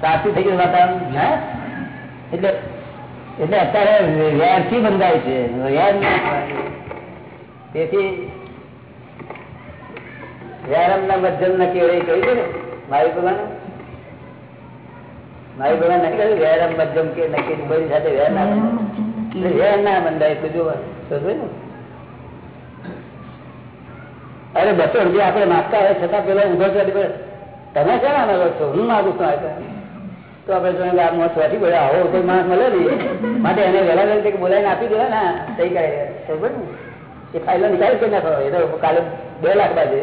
સાચું થઈ ગયું વાતાવરણ હે? એટલે એટલે અત્યારે વ્યારથી બંધાય છે. વ્યાર તેથી વ્યારમ ના મધ્યમ ના કેવડે કહ્યું છે ને મારી ભગવાન? મારી ભગવાન નથી કહ્યું વ્યારમ મધ્યમ કે નક્કી બધી સાથે વ્યાર ના વ્યાર ના બંધાય એટલું જોવા ને? અરે બસો રૂપિયા આપણે માગતા હોય છતાં પેલા ઊભો કરી પડે તમે છે ને માગો છો? હું માગું છું આ તો આપણે જોઈએ આ મોત આવો કોઈ માણસ મળે નહીં. માટે એને વહેલા વહેલી બોલાવીને આપી દેવા ના. થઈ કાંઈ ખબર ને? એ ફાઇલો નિકાલ કરી નાખો. એ તો કાલે બે લાખ બાજે.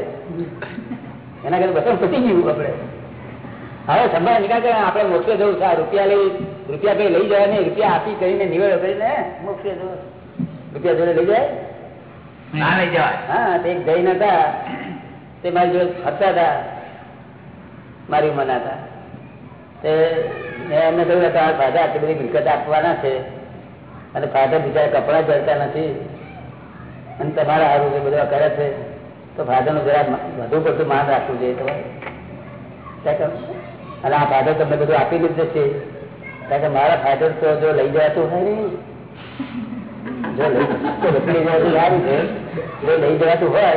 એના કરતા બસો પતી ગયું આપણે. હવે સંભાળ નિકાલ કરે આપણે મોક્ષે જવું છે. આ રૂપિયા લઈ રૂપિયા કઈ લઈ જાય નહીં. રૂપિયા આપી કરીને નિવેડો કરીને મોક્ષે જવું. રૂપિયા જોડે લઈ જાય? ના લઈ જવાય. હા તે એક જૈન હતા. તે મારી જોડે ફરતા હતા. મારી ઉંમરના હતા મેં એમને કહ્યું કે આ ફાધર આટલી બધી મિલકત આપવાના છે અને ફાધર બીજા કપડા જડતા નથી અને તમારા સારું એ બધા કરે છે, તો ફાધરનું જરા વધુ પડતું માન રાખવું જોઈએ તમારે. અને આ ફાધર તમને બધું આપી દીધું છે. કારણ કે મારા ફાધર તો જો લઈ જવાતું હોય ને, જો લઈ તો લઈ જવાતું સારું છે. જો લઈ જવાતું હોય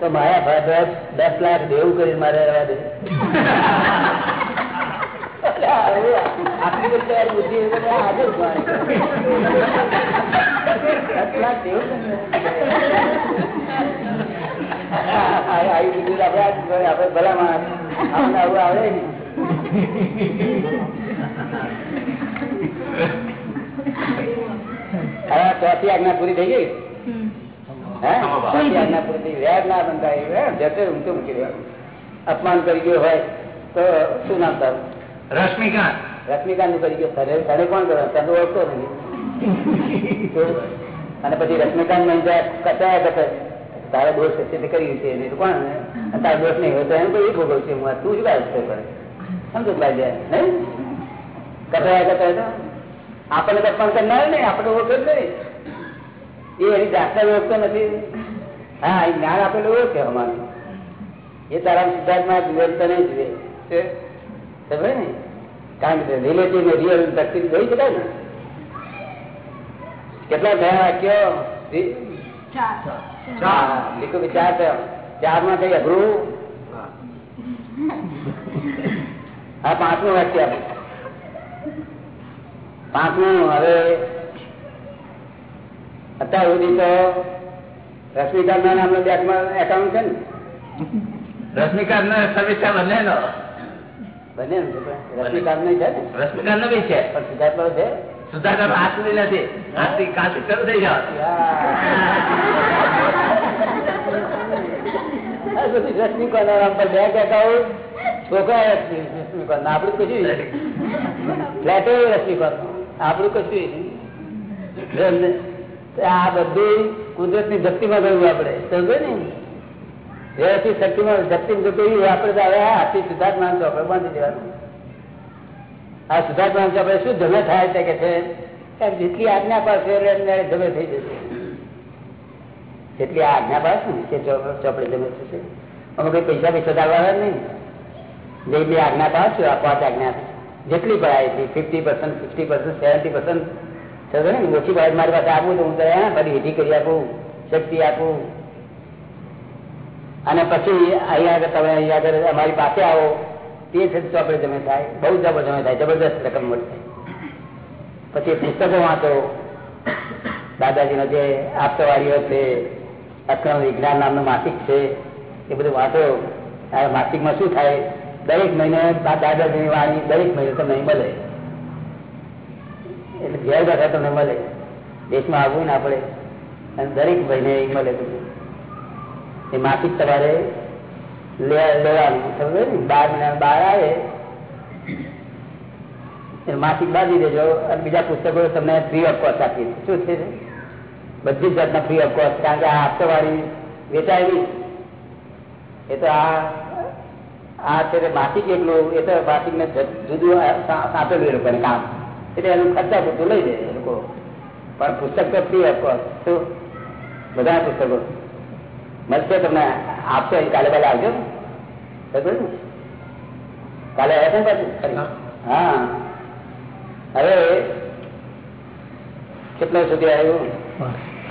તો મારા ભાઈ દસ લાખ દેવું કરી મારે રહેવા દે. આવી તો આપણે ભલા માણસ. આપણને આવું આવડે ને ચોથી આજ્ઞા પૂરી થઈ ગઈ? અપમાન કરી ગયો હોય તો શું નામ તારું? રશ્મિકાંત. રશ્મિકાંતનું કરી ગયો. તને કોણ કરો તને ઓળખતો નથી. અને પછી રશ્મિકાંત ને કચાયા કચાય તારા દોષ હશે તે કર્યું છે તો કોણ અને તારા દોષ નહીં હોય તો એમ કોઈ ભોગવ છે? હું તું જ કાઢ પડે સમજો ભાઈ જાય નહીં? કચાયા કચાય તો? આપણને તો અપમાન કરનાર નહીં આપણે ઓળખે જ નહીં. એ એની જાતને ઓળખતો નથી. હા એ જ્ઞાન આપેલું ઓળખે અમારું? એ તારા સિદ્ધાર્થમાં જુએ તો નહીં જુએ? છે. સમજે ને? કારણ કે રિલેટિવ ને રિયલ શક્તિ જોઈ શકાય ને? કેટલા થયા વાક્યો? હા, લીધું કે ચાર. થયા ચારમાં થઈ અઘરું હા. પાંચમું વાક્ય. આપો પાંચમું હવે અત્યાર સુધી તો રશ્મિકાંત ના નામનો બેંકમાં એકાઉન્ટ છે ને? રશ્મિકાંત ને સવિતા બંને નો બને ને રશ્મિકાંત નહીં છે ને? રશ્મિકાંત નો બી છે. પણ સિદ્ધાર્થ છે? સુધાકર હાથ સુધી નથી. આજથી કાલથી શરૂ થઈ જાવ. રશ્મિકાંત નામ પર બેંક એકાઉન્ટ છોકરા રશ્મિકાંત આપણું કશું ફ્લેટો રશ્મિકાંત આપણું કશું આ બધું કુદરતની શક્તિમાં ગયું આપણે. સમજો ને? વ્યવસ્થિત શક્તિ જોઈ આપણે તો હવે આથી સિદ્ધાર્થ માન આપણે બાંધી દેવાનું. આ સિદ્ધાર્થ માન આપડે શું જમે થાય છે કે છે? જેટલી આજ્ઞા પાસે એટલે જમે થઈ જશે. જેટલી આજ્ઞા પાસ ને, તે ચોપ- ચોપડે થશે. અમે કઈ પૈસા પૈસા દાવા નહીં. જે બી આજ્ઞા છે આ પાંચ આજ્ઞા, જેટલી પડાય એટલી fifty percent fifty percent, seventy percent ઓછી ભાઈ મારી પાસે આપું તો હું તો હા બધી વિધિ કરી આપું, શક્તિ આપું. અને પછી અહીંયા આગળ તમે અહીંયા આગળ અમારી પાસે આવો, તે છે ચોપડે જમે થાય, બહુ જબર જમે થાય, જબરદસ્ત રકમ મળે પછી પુસ્તકો વાંચો. દાદાજીનો જે આપતવાળીઓ છે, અક્રમ વિજ્ઞાન નામનું માસિક છે, એ બધું વાંચો. માસિકમાં શું થાય? દરેક મહિને દાદાજીની વાણી દરેક મહિને તમને મળે. એટલે ઘેર બેઠા તમને મળે. દેશમાં આવવું ના પડે. અને દરેક ભાઈને એ મળે બધું એ માફી તમારે લેવાનું. સમજો ને? બાર મહિના બાર આવે. માસિક બાંધી દેજો. અને બીજા પુસ્તકો તમને ફ્રી ઓફ કોસ્ટ આપીએ. શું છે? બધી જ જાતના ફ્રી ઓફ કારણ કે આ હપ્તવાળી વેચાય નહીં એ તો આ આ છે માસિક એટલું એ તો માસિક ને જુદું સાંપેલું એ લોકોને કામ. એટલે એનું ખર્ચા પૂરતું લઈ જાય લોકો. પણ પુસ્તક તો ફ્રી શું? બધા પુસ્તકો. મળશે તમને આપશો અહીં કાલે પહેલા આવજો ને? કાલે આવ્યા છે ને પાછું? હા. હવે કેટલો સુધી આવ્યું?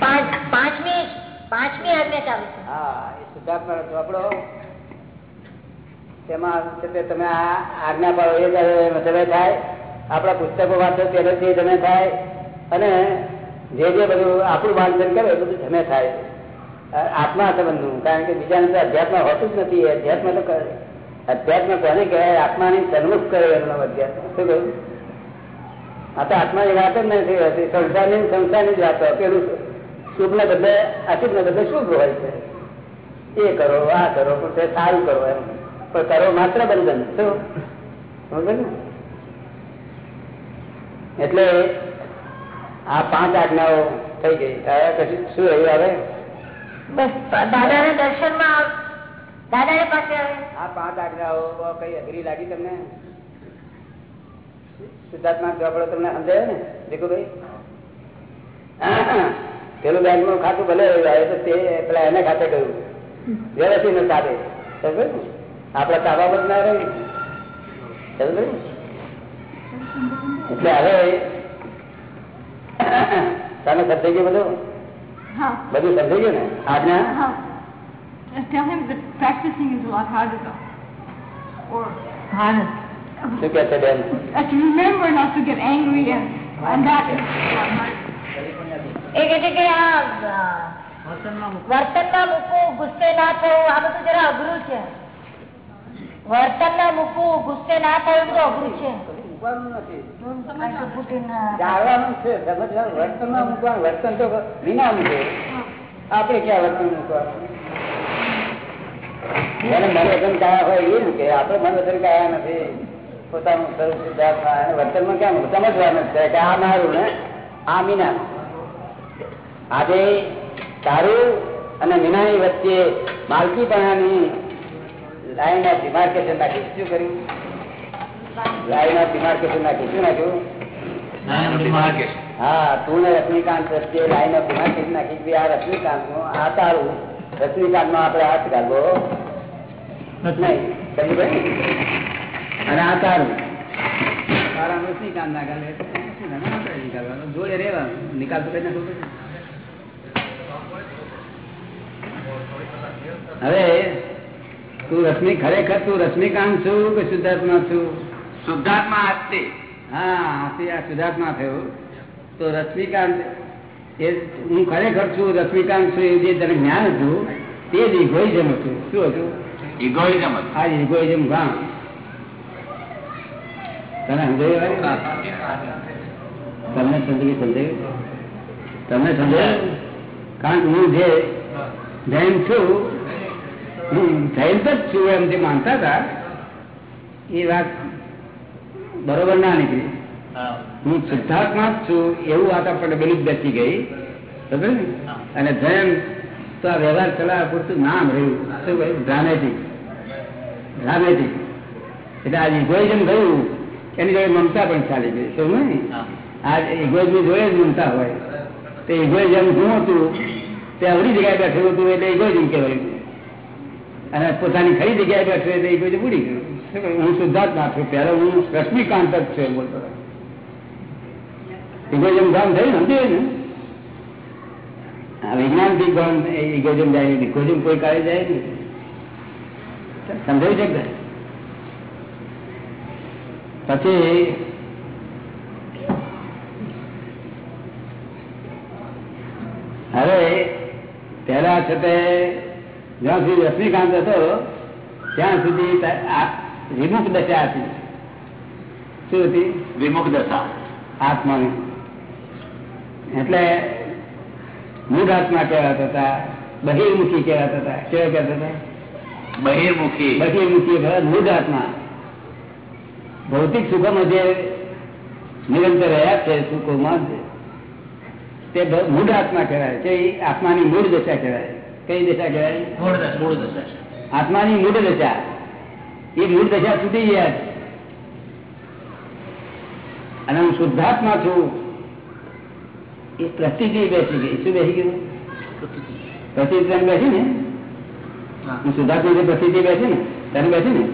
પાંચ. પાંચમી પાંચમી આજ્ઞા ચાલુ છે. હા એ શુદ્ધાત્મા ચોપડો. તેમાં તમે આ આજ્ઞા પાડો એ ત્યારે થાય. આપણા પુસ્તકો વાંચો પહેલેથી તમે થાય. અને જે જે બધું આપણું વાંચન કરે એ બધું તમે થાય. આત્મા સંબંધનું કારણ કે બીજાને તો અધ્યાત્મ હોતું જ નથી. અધ્યાત્મ તો કરે અધ્યાત્મ કોને કહેવાય? આત્માની સન્મુખ કરે એમનો અધ્યાત્મ. શું કહ્યું? આ તો આત્માની વાત જ નથી હોતી. સંસારની સંસારની જ વાતો પેલું શુભ ને બદલે અશુભ ને બદલે શુભ હોય છે. એ કરો, આ કરો, પણ સારું કરો એમ. પણ કરો માત્ર બંધન. શું? સમજે ને? એટલે આ પાંચ આજ્ઞાઓ થઈ ગઈ. પછી શું રહ્યું હવે? બસ દાદાના દર્શનમાં દાદાને પાસે આવે આ પાંચ આજ્ઞાઓ કઈ અઘરી લાગી તમને? સિદ્ધાર્થમાં ચોપડો તમને સમજાય ને ભીખુભાઈ? પેલું બેંકનું ખાતું ભલે આવે તો તે પેલા એને ખાતે ગયું. વ્યવસ્થિત ને સાથે સમજે ને? આપડા તાબામાં ના રહી સમજે ને? એટલે હવે તને સમજાઈ ગયું બધું? બધું સમજાઈ ગયું ને આજ્ઞા How? Just tell him that practicing is a lot harder though. Or શું કે છે બેન uh, to remember not to get angry and, and that is a lot harder. એ કે છે કે આ અ, વર્તનમાં મૂકવું ગુસ્સે ના થવું આ બધું જરા અઘરું છે વર્તનમાં મૂકવું ગુસ્સે ના થવું એ બધું અઘરું છે મૂકવાનું ક્યાં વર્તન મૂકવાનું? જેને મન વચન કાયા હોય એ મૂકે આપણે મન વચન કાયા નથી. પોતાનું સ્વરૂપ સિદ્ધાર્થમાં વર્તનમાં ક્યાં સમજવાનું છે કે આ મારું ને આ મીના આજે તારું અને મીનાની વચ્ચે માલકીપણાની લાઈન ઓફ ડિમાર્કેશન નાખી. શું કર્યું? શું નાખ્યું? હા તું ને રજનીકાંત વચ્ચે લાઈન ઓફ ડિમાર્કેશન નાખી. કે આ રજનીકાંતનું આ તારું. રજનીકાંત નો આપણે હાથ કાઢવો. નહીં. સમજી ગઈ? ને? અને આ તારું. તારા રજનીકાંત ના ગાલે. જોડે રહેવાનું. નિકાલ તો કઈ ના હવે તું રશ્મિ ખરેખર તું રશ્મિકાંત છું કે શુદ્ધાત્મા છું? શુદ્ધાત્મા આસ્તે હા શુદ્ધાત્મા થયો. તો રશ્મિકાંત એ હું ખરેખર છું રશ્મિકાંત છું એ જે તને જ્ઞાન હતું તે જ ઇગોઇઝમ હતું. શું હતું? ઇગોઇઝમ હા ઇગોઇઝમ ગામ તને સમજાયું તમને સમજાયું? સમજાયું તમને સમજાયું? કારણ કે હું જે જૈન છું હું જૈન જ છું એમ જે માનતા હતા એ વાત બરોબર ના નીકળી. હું. સિદ્ધાર્થમાં જ છું એવું વાત આપણને બિલીફ બેસી ગઈ. સમજે ને? અને જૈન તો આ વ્યવહાર ચલાવવા પૂરતું નામ રહ્યું. શું કહ્યું? ડ્રામેટિક ડ્રામેટિક એટલે આ ઇગોઇઝમ ગયું એની જોડે મમતા પણ ચાલી ગઈ. શું ને આ ઇગોઇઝમ જોડે જ મમતા હોય. તે ઇગોઇઝમ શું હતું તે અવળી જગ્યાએ બેઠેલું હતું એટલે ઇગોઇઝમ કહેવાયું. અને પોતાની ખરી જગ્યાએ બેઠું એટલે ઇગોઇઝમ ઉડી ગયું? હું શુદ્ધાત્મા છું પહેલા હું રશ્મિકાંત જ છું બોલતો ઇગોજમ ગામ થયું ને વિજ્ઞાનથી ગામ ઇગોજમ જાય નહીં ઇગોઇઝમ કોઈ કાળે જાય નહીં. સમજાવી છે પછી હવે પેલા છતાં જ્યાં સુધી રશ્મિકાંત હતો, ત્યાં સુધી વિમુખ દશા હતી શું હતી? વિમુખ દશા આત્માની. એટલે મૂળ આત્મા કહેવાતા હતા બહિર્મુખી કહેવાતા હતા. કેવા કહેતા હતા? બહિર્મુખી. બહિર્મુખી મૂળ આત્મા. ભૌતિક સુખોમાં જે નિરંતર રહ્યા છે સુખોમાં તે મૂળ આત્મા કહેવાય. તે આત્માની મૂળ દશા કહેવાય. કઈ દશા કહેવાય? મૂળ દશા આત્માની મૂળ દશા. એ મૂળ દશા છૂટી ગયા છે અને હું શુદ્ધાત્મા છું એ પ્રતિતિ બેસી ગઈ શું બેસી ગયું પ્રતિતિ તને બેસી ને હું શુદ્ધાત્મા જે પ્રતિતિ બેસી ને તને બેસી ને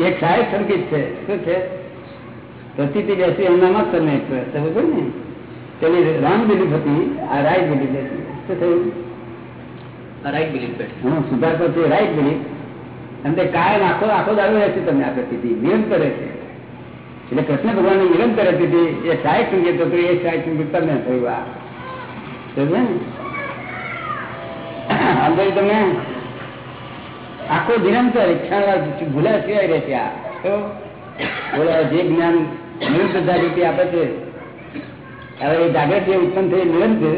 એક સહાયક સંકેત છે શું છે પ્રતિથી બેસી એમનામાં જ તમે સમજો ને તેની રાંગ બિલીફ હતી આ રાઈટ બિલીફ હતી શું થયું રાઈટ બિલીફ બેઠ હું સુધાર કરશે રાઈટ બિલીફ અને કાયમ આખો આખો દાડો રહેશે તમને આ પ્રતિથી નિરંતર રહેશે એટલે કૃષ્ણ ભગવાનની નિરંતર હતી એ સાહેબ સંગીત હતો એ સાહેબ સંગીત તમને થયું આ. તમને આખો નિરંતર ભૂલા સિવાય રહે આ. તો બોલા, જે જ્ઞાન નિરંતરતા રીતે આપે છે, હવે એ જાગૃતિ ઉત્પન્ન થઈ નિરંતર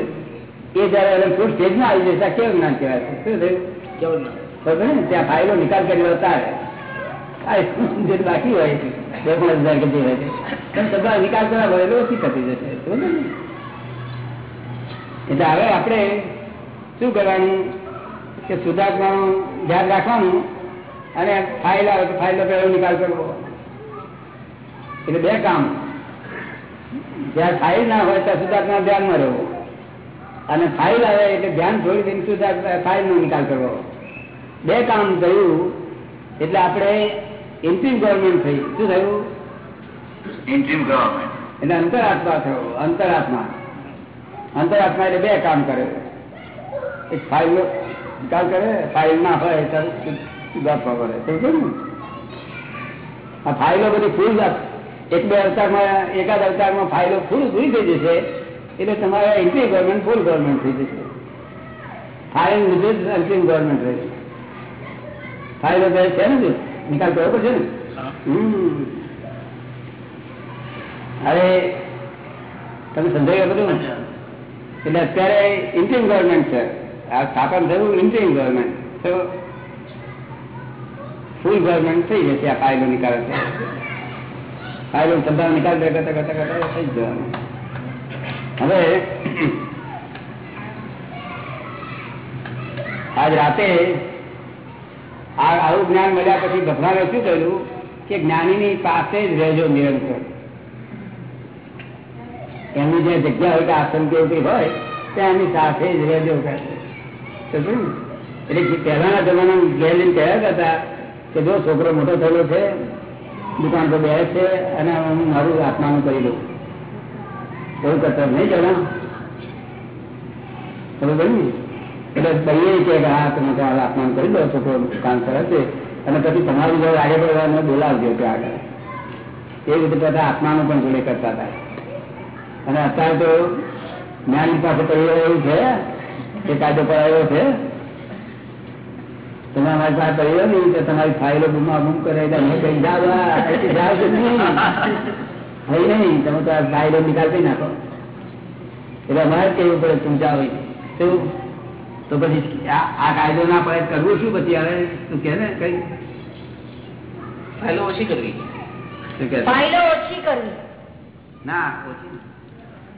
એ જયારે એલેક્ટ્રોડ સ્ટેજમાં આવી જશે, આ કેવું જ્ઞાન કહેવાય? છે શું થયું? કેવું ના ખબર ને ત્યાં ફાઇલો નિકાલ કરી બતાવે આ બાકી હોય છે, બે પાંચ હજાર કે હોય પણ બધા નિકાલ કરવા એટલે ઓછી થતી જશે એટલે હવે આપણે શું કરવાનું કે સુધાર્થવાનું ધ્યાન રાખવાનું અને ફાઇલ આવે તો ફાઇલનો પહેલો નિકાલ કરવો. એટલે બે કામ. જ્યાં ફાઇલ ના હોય ત્યાં સુધાર્થના ધ્યાનમાં રહેવું. અને ફાઇલ આવે એટલે ધ્યાન છોડી દઈને સુધાર્થ ફાઇલનો નિકાલ કરવો. બે કામ થયું એટલે આપણે ઇન્ટ્રીમ ગવર્મેન્ટ થઈ. શું થયું? ઇન્ટ્રીમ ગવર્મેન્ટ એટલે અંતરાત્મા થયો અંતરાત્મા. અંતરાત્મા એટલે બે કામ કરે. એક ફાઇલ કામ કરે ફાઇલ ના હોય સુધારવા પડે સમજો ને આ ફાઇલો બધી ફૂલ એક બે અવતારમાં એકાદ અવતારમાં ફાઇલો ફૂલ પૂરી થઈ જશે એટલે તમારે ઇન્ટ્રી ગવર્મેન્ટ ફૂલ ગવર્મેન્ટ થઈ જશે. ફાઇલ જ અંતિમ ગવર્મેન્ટ રહે ફાઇલો થાય છે ને નિકાલ કરવો પડશે ને? અરે તમે ગયા બધું એટલે અત્યારે ઇન્ડિયન ગવર્મેન્ટ છે. આ સ્થાપન થયું ઇન્ડિયન ગવર્મેન્ટ તો ફૂલ ગવર્મેન્ટ થઈ જશે આ ફાયદો નિકાલ. ફાયદો ધંધા નિકાલ કરતા કરતા કરતા થઈ જવાનું. હવે આજ રાતે આવું જ્ઞાન મળ્યા પછી ભગવાને શું કહ્યું કે જ્ઞાનીની પાસે જ રહેજો નિરંતર. એમની જે જગ્યા હોય કે આસન કે હોય, ત્યાં એમની સાથે જ રહેજો. એટલે પહેલાના જમાનામાં ઘેર કહેતા કરતા કે જો છોકરો મોટો થયેલો છે, દુકાન પર બેસે છે, અને હું મારું આત્માનું કરી દઉં. એવું કરતા નહીં જણા બરોબર ને એટલે કહીએ કે હા, તમે તો અપમાન કરી દો છોકરો કામ સરસ છે અને પછી તમારી જોડે આગળ પડવાને બોલાવજો ત્યાં આગળ. એ રીતે બધા આત્માનું પણ જોડે કરતા હતા. અને અત્યારે તો જ્ઞાનની પાસે પરિવાર એવું છે કે કાયદો કરાયો છે. તમે અમારી પાસે પરિવાર નહીં કે તમારી ફાઇલો બુમા બુમ કરે જાવ જાવ નહીં. નહીં, તમે તો આ ફાઇલો નિકાલ કરી નાખો. એટલે અમારે કેવું પડે, તું જાવ શું? તો પછી આ આ કાયદો ના પડે કરવું શું પછી? હવે તું કે ને કઈ? ફાઇલો ઓછી કરવી. ફાઇલો ઓછી કરવી. ના ઓછી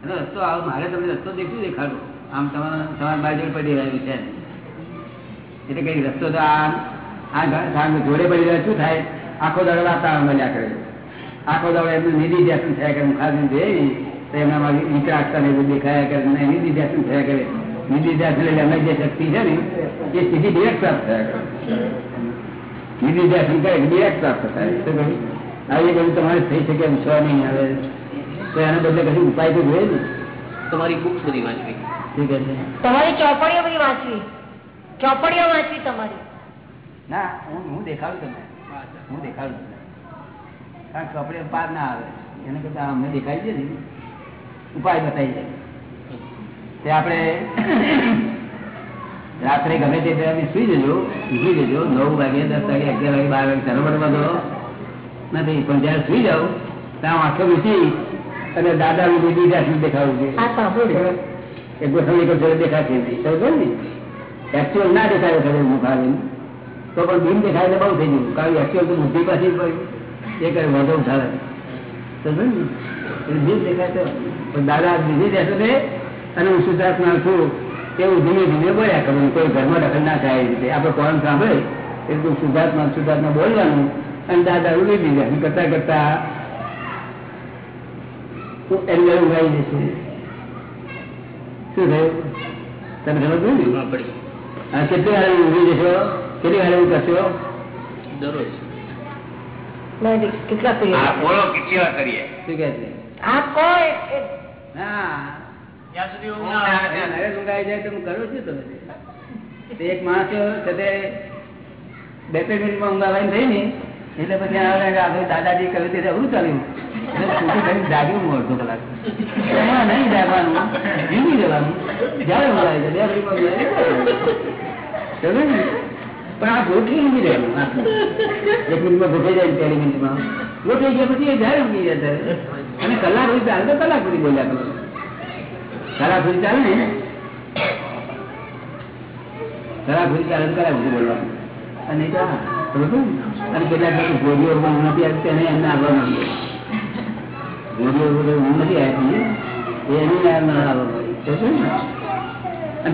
એનો રસ્તો આવો મારે તમને રસ્તો દેખું દેખાડો. આમ તમારા તમારા બાજુ પડી રહ્યું છે. એટલે કઈ રસ્તો તો આ જોડે પડી રહ્યા શું થાય? આખો દડો વાતાવરણ મળ્યા કરે આખો દડો એમનું નિધિ ધ્યાન થયા કરે ખાધું જઈ તો એમનામાં વિકરાટતા ને એવું દેખાયા કરે અને નિધિ ધ્યાન થયા કરે. નિધિ ધ્યાન એટલે એમની જે શક્તિ છે ને એ સીધી ડિરેક્ટ પ્રાપ્ત થાય. કરે નિધિ ધ્યાન કરે ડિરેક્ટ પ્રાપ્ત થાય. તો કહ્યું? આવી બધું તમારે થઈ શકે એમ છો નહીં આવે. તો એના બદલે કશું ઉપાય તો જોઈએ ને? તમારી બુક્સ બધી વાંચવી. શું છે? તમારી ચોપડીઓ બધી વાંચવી. ચોપડીઓ વાંચવી તમારી. ના હું હું દેખાડું તમને. હું દેખાડું તમને. કારણ કે કપડે પાર ના આવે. એને કરતા અમને દેખાય છે ને ઉપાય બતાવી જાય. તે આપણે રાત્રે ગમે તે સુઈ જજો ઊંઘી જજો નવ વાગે દસ વાગે અગિયાર વાગે બાર વાગે સરવડ બધો નથી પણ જયારે સુઈ જાવ ત્યાં આંખો મીચી અને દાદા નું બીજી જાતનું દેખાવું છે. એ ગોઠવણી કરશે દેખાશે સમજો ને? એકચ્યુઅલ ના દેખાય ખરે મુખ તો પણ બીમ દેખાય તો બહુ થઈ ગયું. કારણ એકચ્યુઅલ તો બુદ્ધિ પાછી એ કઈ વધુ ઉઠાવે. સમજો ને? બીમ દેખાય તો. પણ દાદા બીજી દેશે અને હું શુદ્ધાત્મા છું એવું ધીમે ધીમે બોલ્યા કરું કોઈ ઘરમાં દખલ ના થાય એ રીતે આપણે કોણ સાંભળે? એટલું શુદ્ધાત્મા શુદ્ધાત્મા બોલવાનું. અને દાદા ઉડી દીધા. કરતા કરતા એમને ઉગાઈ જશે શું થયું? તમે સમજ ને? હા, કેટલી વાર ઊંઘી જશો? કેટલી વાર એવું કરશો? દરરોજ. કેટલા બોલો કેવા કરીએ? શું કે છે? આપ હા. ત્યાં સુધી ઊંઘ ના ના આવે આવે, ઊંઘ આવી જાય તો હું કરું છું તમે એક માણસ છે બે ત્રણ મિનિટમાં ઊંઘ આવવાની થઈ ને એટલે પછી દાદાજી કહ્યું તે અવરું ચાલ્યું છૂટી કરીને જાગ્યું હું અડધો કલાક. એમાં નહીં જાગવાનું જીવી જવાનું. જયારે ઊંઘ આવી જાય બે મિનિટમાં ને? પણ આ ગોઠવી ઊંઘી રહેવાનું એક મિનિટમાં ગોઠવી જાય પહેલી મિનિટમાં. ગોઠવી ગયા પછી જ્યારે ઊંઘી જાય અને કલાક સુધી ચાલે તો કલાક સુધી બોલ્યા કરો. સુધી ચાલે ને? સુધી ચાલે કલાક બોલવાનું. અને હા, ને? અને કેટલાક ગોળીઓ હું નથી આવતી અને એમને આવવા માંગે ગોળીઓ ઊંઘ નથી આવતી એ એની એમને આવવા માંગે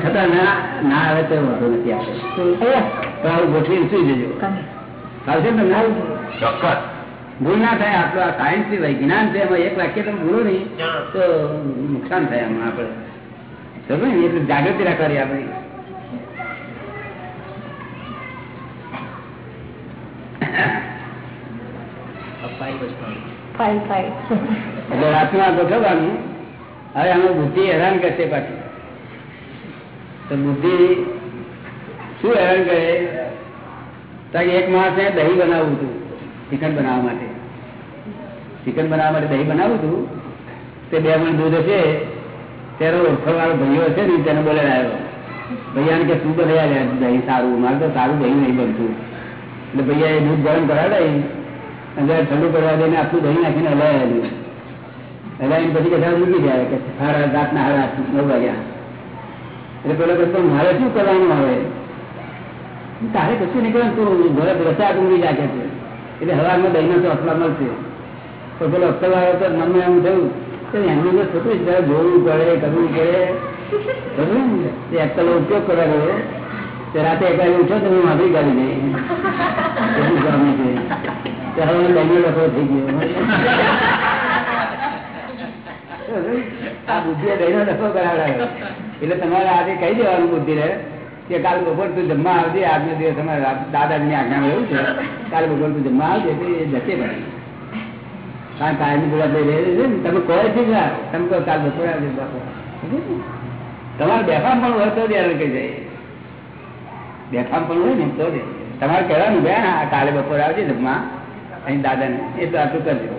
છતાં ના ના આવે તો વાંધો નથી આપણે તો આવું ગોઠવીને સુઈ જજો. આવશે ને તમને? આવું ચોક્કસ. ભૂલ ના થાય આપણું આ સાયન્સથી વિજ્ઞાન છે એમાં એક વાક્ય તમે ભૂલો નહીં તો નુકસાન થાય એમાં આપણે. સમજ ને? એટલે જાગૃતિ રાખવાની આપણી. એટલે રાતમાં ગોઠવવાનું હવે આમાં બુદ્ધિ હેરાન કરશે પાછી. તો બુદ્ધિ શું હેરાન કરે? તો કે એક માણસે દહીં બનાવવું હતું ચિકન બનાવવા માટે. ચિકન બનાવવા માટે દહીં બનાવું છું. તે બે મણ દૂધ હશે. ત્યારે ઓળખો વાળો ભાઈઓ હશે ને, તેને બોલે આવ્યો. ભૈયાને કે, શું લે? દહીં સારું. મારે તો સારું દહીં નહીં બનતું. એટલે ભૈયા એ દૂધ ગરમ કરાવી અને જરા ઠંડુ કરવા દઈને આખું દહીં નાખીને હલાવ્યા. હલાવીને પછી કદાચ મૂકી જાય કે સાડા રાતના સાડા આઠ નવ વાગ્યા. એટલે પેલો કહેતો મારે શું કરવાનું આવે તારે કશું નહીં કરવાનું. તું ઘરે રસા ઊંઘી નાખે છે. એટલે હવામાં દહીંનો તો અસલા મળશે. તો પેલો અક્કલ આવ્યો તો મનમાં એમ થયું કે એમનું તો થતું જ જોવું પડે, કરવું પડે. બરોબર ને? તે ઉપયોગ કરવા ગયો તે રાતે એક વાગે ઉઠ્યો તો હું માફી કાઢી દઈ. એટલું ગમે છે. ત્યારે હું દહીંનો લખો થઈ ગયો. આ બુદ્ધિ દહીંનો લખો કરાવડાવ્યો. એટલે તમારે આજે કહી દેવાનું બુદ્ધિ રહે કે કાલ બપોર તું જમવા આવજે. આજનો દિવસ તમારે દાદાજીની આજ્ઞામાં એવું છે. કાલ બપોર તું જમવા આવજે. તો એ જશે ભાઈ. કારણ કાયમી બધા બે રહે છે તમે કહો છે ને તમે કહો કાલ બપોરે આવજે બાપુ તમારે બેફામ પણ હોય તો ધ્યાન કહી જાય બેફામ પણ હોય ને તો તમારે કહેવાનું બે હા કાલે બપોરે આવજે જમવા. અહીં દાદાને. એ તો આટલું કરજો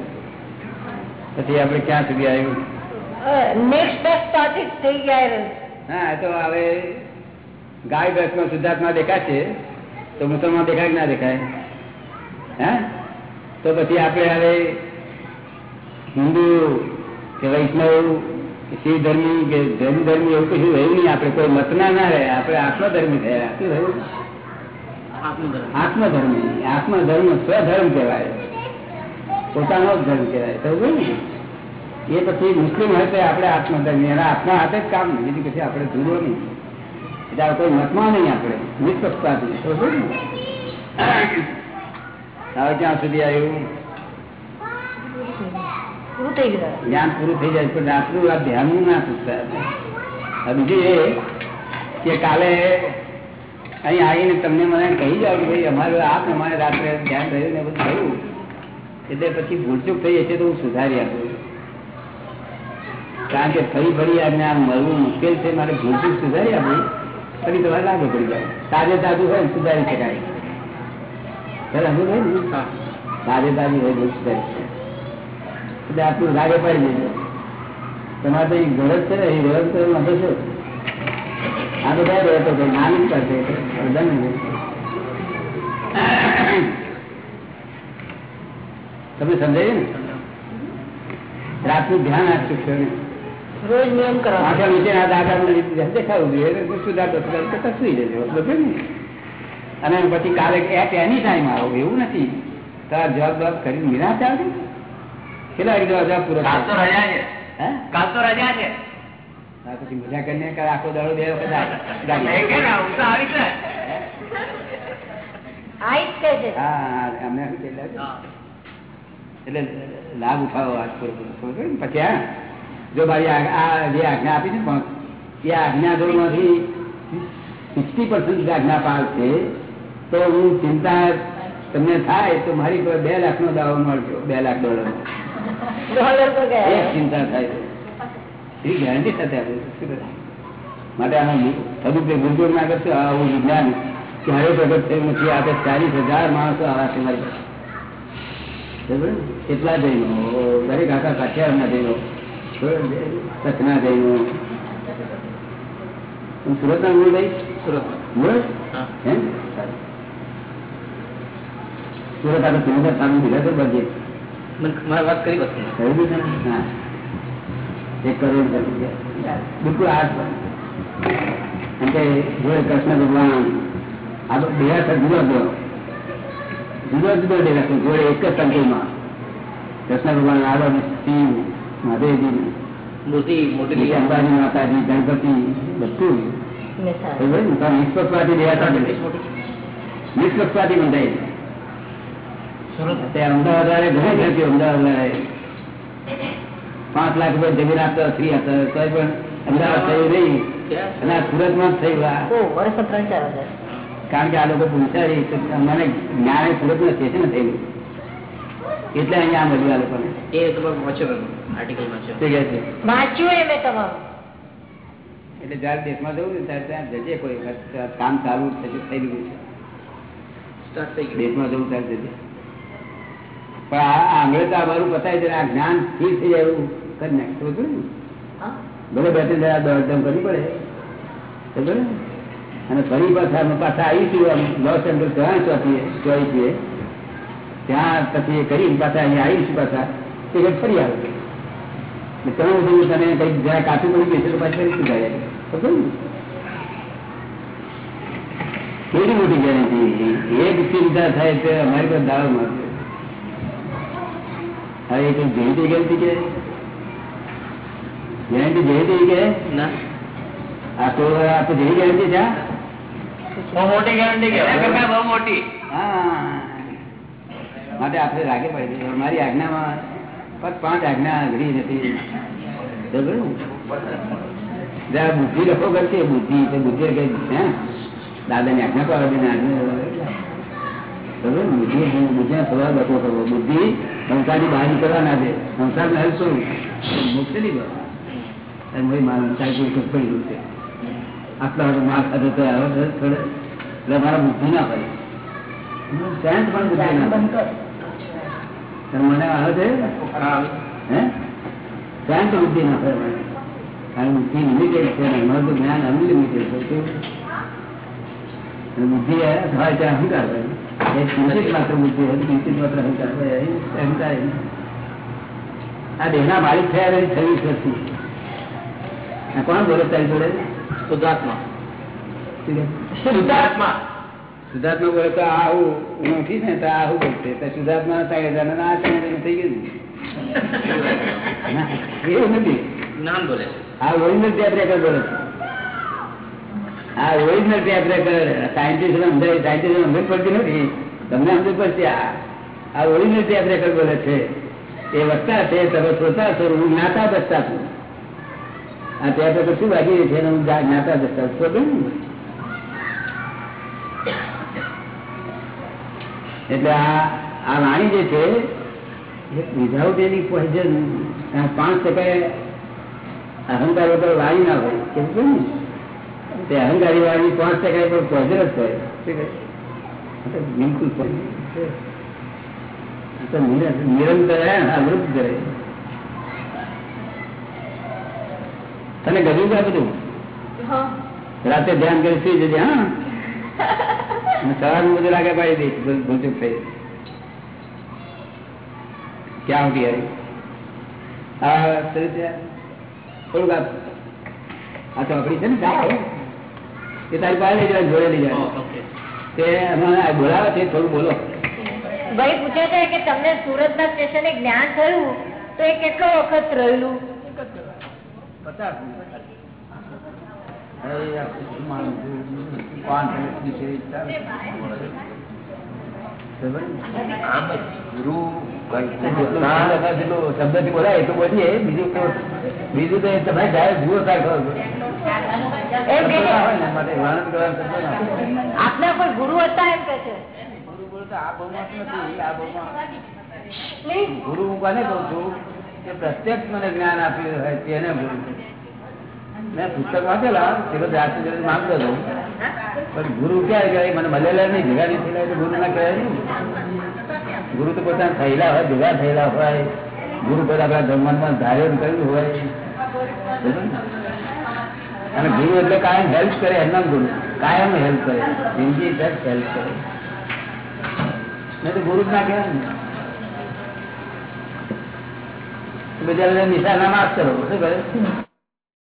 પછી આપણે ક્યાં સુધી આવ્યું? નેક્સ્ટ થઈ ગયા હા તો હવે ગાય ભેંસમાં શુદ્ધાત્મા દેખાશે તો મુસલમાન દેખાય કે ના દેખાય? હે? તો પછી આપણે હવે હિન્દુ કે વૈષ્ણવ કે શિવ ધર્મી કે જૈન ધર્મી એવું કશું રહ્યું નહીં. આપણે કોઈ મતના ના રહે. આપણે આત્મધર્મી થયા. શું રહ્યું આત્મધર્મી. આત્મધર્મ. સ્વધર્મ કહેવાય. પોતાનો જ ધર્મ કહેવાય. સમજો ને એ પછી મુસ્લિમ હોય તો આપણે આત્મધર્મી. એના આત્મા હાથે જ કામ નહીં. બીજું પછી આપણે ધૂળો નહીં. એટલે કોઈ મતમાં નહીં આપણે. નિષ્પક્ષપાતી સમજો ને હવે ક્યાં સુધી આવ્યું? પૂરું થઈ ગયું. જ્ઞાન પૂરું થઈ જાય પણ આપણું આ ધ્યાનનું ના પૂછતા હવે બીજું એ કે કાલે અહીં આવીને તમને મને કહી જાવ કે ભાઈ અમારું આ પ્રમાણે રાત્રે ધ્યાન રહ્યું ને બધું થયું. એટલે પછી ભૂલચૂક થઈ હશે તો હું સુધારી આપું. કારણ કે ફરી ફરી આજ્ઞા મળવું મુશ્કેલ છે મારે ભૂલચૂક સુધારી આપું. ફરી તમારે લાગે પડી જાય. તાજે તાજું હોય ને સુધારી શકાય. ખરે સમજ હોય ને? તાજે તાજું હોય ભૂલ સુધારી એટલે આટલું લાગે પડી જાય તમારે તો એ ગરજ છે ને એ ગરજ તો વાંધો છે આ બધા રહે તો ભાઈ નાની પાસે બધા ને તમે સમજાય ને? રાતનું ધ્યાન આપશું છે ને રોજ નિયમ કરો. આખા નીચે આ દાદા દેખાવું જોઈએ. સુધારતો કરતા સુઈ જજો બરોબર ને. અને પછી કાલે એટ એની ટાઈમ આવો. એવું નથી. તારા જવાબ જવાબ કરીને નિરાશ આવશે કેટલા જવાબ જવાબ પૂરો રજા છે. પછી મજા કરીને આખો દાડો બે વખત. એટલે લાભ ઉઠાવો? પછી હા. જો મારી આ આ જે આજ્ઞા આપી છે પણ એ આજ્ઞા જો માંથી સિક્સટી પર્સન્ટ આજ્ઞા પાડશે છે તો હું ચિંતા તમને થાય તો મારી પર બે લાખ નો દાવો મળજો બે લાખ ડોલર ચિંતા થાય તો ગેરંટી સાથે? માટે આનો સદુપયોગ દુરુપયોગ ના કરશે આવું વિજ્ઞાન ક્યારે પ્રગટ થયું નથી? આજે ચાલીસ હજાર માણસો આવા છે મારી? કેટલા જઈનો? દરેક આખા કાઠિયાવાડના જઈનો. કચ્છના જૈનો સુરત ના મૂળ ભાઈ? સુરત મૂળ હે? સુરત આપણે સુરત સામે બીજા તો મારે વાત કરી એક કરોડ બિલકુલ આ જ કૃષ્ણ ભગવાન આ તો દેરાસર જુદો જુદો. જુદો જુદો છે જોડે એક જ સંકુલમાં કૃષ્ણ ભગવાન આગળ શિવ મહાદેવજી મોટી મોટી અંબાજી માતાજી ગણપતિ બધું. નિષ્પક્ષપાતી દેરાસર નિષ્પક્ષપાતી. બંધાય અમદાવાદ વાળે ઘણી જગ્યાએ અમદાવાદ વાળે પાંચ લાખ રૂપિયા જમીન આપતા ફ્રી આપતા તોય પણ અમદાવાદ થયું નહીં. અને ત્રણ ચાર હજાર. કારણ કે આ લોકો પૂછાય તો મને જ્ઞાન સુરતમાં સ્ટેશન થયેલું એટલે અહીંયા મળ્યું આ લોકોને. એ તમારે વાંચ્યો આર્ટિકલ વાંચ્યો એ મેં તમારું. એટલે જયારે દેશમાં જવું ને ત્યારે ત્યાં જજે કોઈ. કામ ચાલુ થઈ થયેલું છે. સ્ટાર્ટ થઈ ગયું. દેશમાં જવું ત્યારે જજે. પણ આ આંગળે તો આ મારું પતાય છે આ જ્ઞાન સ્થિર થઈ જાય એવું કરી નાખ હતું ને? ભલે બે ત્રણ જરા દોડધામ કરવી પડે. અને ફરી પાછા પાછા આવીશું આમ લોસ એન્જલ્સ ત્યાં ચોથીએ ચોઈસીએ ત્યાં પછી કરી પાછા અહીંયા આવીશું પાછા. તે ફરી આવે. ઘણું બધું તને કંઈક જરા કાચું પડી ગયું પાછી સમજો ને? કેવી મોટી ગેરંટી? એક ચિંતા થાય તો અમારી પાસે દાવો મળશે હવે કઈ ગેરંટી ગેરંટી કે? ગેરંટી જેવી કે? ના. આ તો આ તો જેવી ગેરંટી છે બહુ મોટી ગેરંટી કહેવાય. બહુ મોટી. હા. માટે આપણે લાગે પડે મારી આજ્ઞામાં પણ પાંચ આજ્ઞા અઘરી નથી. જરા બુદ્ધિ લખો કરશે બુદ્ધિ તો બુદ્ધિ કઈ હે? દાદાની આજ્ઞા છે આજ્ઞા બુદ્ધિ? બુદ્ધિ સ્વભાવ લખવો કરવો. બુદ્ધિ સંસારની બહાર નીકળવા ના દે. સંસારને હેલ્પ શું? મુક્તિ નહીં ભાઈ મારા સંસાર કોઈ સુખ પડી ગયું છે આટલા વાગે માર ખાધો તો થોડે. એટલે મારા બુદ્ધિ ના પડે શાંત પણ બુદ્ધિ ના મને આવે છે? હા? ના પડે મને. કારણ બુદ્ધિ લિમિટેડ ને અમારું તો જ્ઞાન અનલિમિટેડ છે. બુદ્ધિ હોય ત્યાં અહંકાર કિંચિત માત્ર બુદ્ધિ હોય માત્ર અહંકાર હોય અહંકાર આ દેહના માલિક થયા નથી છવ્વીસ વર્ષથી કોણ બોલે તારી જોડે? શુદ્ધાત્મા શુદ્ધાત્મા શુદ્ધાત્મા બોલે તો આવું હું ઉઠીશ ને તો આ આવું બોલશે. શુદ્ધાત્મા ત્રણ હજાર ના ત્રણ થઈ ગયું એવું નથી. નામ બોલે આ ઓરિજિનલ રેકર્ડ બોલે છે. આ ઓરિજિનલ ટેપ રેકર્ડ સાયન્ટિસ્ટ સમજાય સાયન્ટિસ્ટ સમજ પડતી નથી. તમને સમજ પડશે, આ ઓરિજિનલ ટેપ રેકર્ડ બોલે છે. એ વક્તા છે, તમે શ્રોતા છો, હું જ્ઞાતા દસતા છું. આ ટેપ શું વાગી છે હું જ્ઞાતા દસતા છું. એટલે આ આ વાણી જે છે વિધાઉટ એની પોઈઝન પાંચ ટકા અહંકાર વગર વાણી ના હોય. કેમ કે ને? તે અહંકારી વાળી પાંચ ટકા પણ પોઈઝન જ બિલકુલ. નિરંતર હે, કરે. તને ગયું કે બધું? રાતે ધ્યાન કરી સુઈ જજે હા. અને સવારનું બધું લાગે પાડી દઈશ ભૂલ- ભૂલચૂક થઈ. ક્યાં ઉઠી આવી? હા. થોડુંક આ ચોપડી છે ને એ તારી પાસે લઈ જવાનું જોડે લઈ જવાનું. તે હમણાં બોલાવે છે થોડું બોલો. ભાઈ પૂછે છે કે તમને સુરત ના સ્ટેશને જ્ઞાન થયું? તો એ કેટલો વખત રહેલું? પચાસ પાંચ આમ ગુરુ શબ્દથી બોલાય બોલીએ. બીજું તો બીજું તો તમે જુઓ. આપના કોઈ ગુરુ હતા એમ કે છે? ગુરુ બોલો તો આ ભાવમાં જ નથી આ ભાવમાં ગુરુ હું કોને કઉ છું? કે પ્રત્યક્ષ મને જ્ઞાન આપ્યું હોય તેને ગુરુ મેં પુસ્તક વાંચેલા પેલો જાતિ માંગતો હતો. પણ ગુરુ ક્યારે કહેવાય મને મળેલા નહીં, ભેગા નહીં થયેલા ગુરુ ના કહેવાય ગુરુ તો પોતાના થયેલા હોય, ભેગા થયેલા હોય, ગુરુ પર આપણા જમવાનમાં ધારણ કર્યું હોય. અને ગુરુ એટલે કાયમ હેલ્પ કરે એમના ગુરુ. કાયમ હેલ્પ કરે. જિંદગી તક હેલ્પ કરે. નહીં તો ગુરુ જ ના કહેવાય ને બધા નિશાના માફ કરો. શું કરે